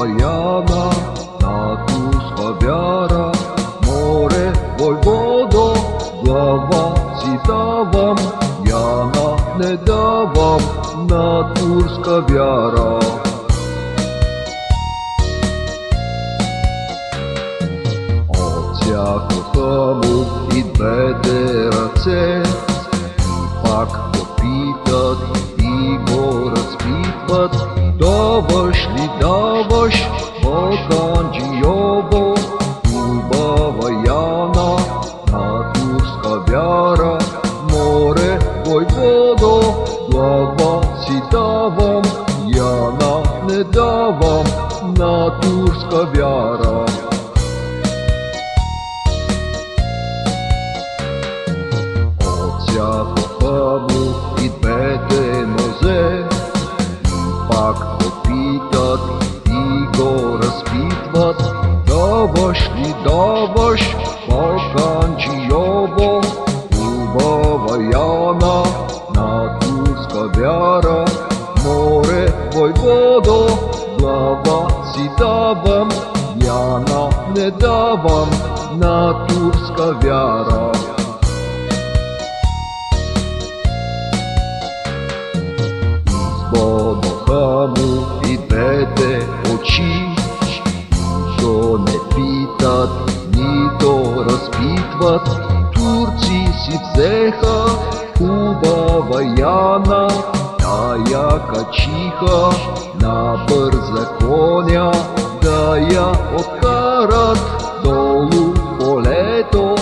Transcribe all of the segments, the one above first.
Хубава Яна, Натуска вяра, Море Войводо, Глава си давам, Яна не давам, Натурска вяра. Отця кохану і двете раце, пак попитат и го разпитват, Балканчиово, хубава Яна, натурска вяра, море Войводо, глава си давам, Яна не давам, натурска вяра. bot, doboš i doboš, pokanči jobo, ljubova jana, natunska vjara, more vojvodo, glava si davam, jana ne davam, naturska vjara. pitat, ni to razpitvat, Turci si vzeha, Kubava Jana, ta jaka čiha, na brze konja, da ja odkarat, dolu poleto,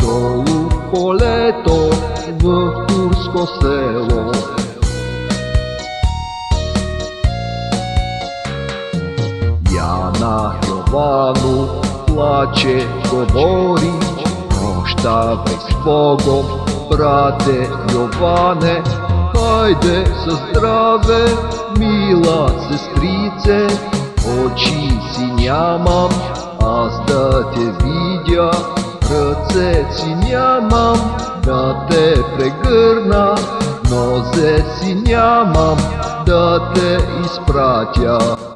dolu poleto, v tursko selo. Jana Йовану плаче, говори, прощавай с Богом, брате Йоване, хайде със здраве, мила сестрице, очи си нямам, аз да те видя, ръце си нямам, да те прегърна, нозе си нямам, да те изпратя.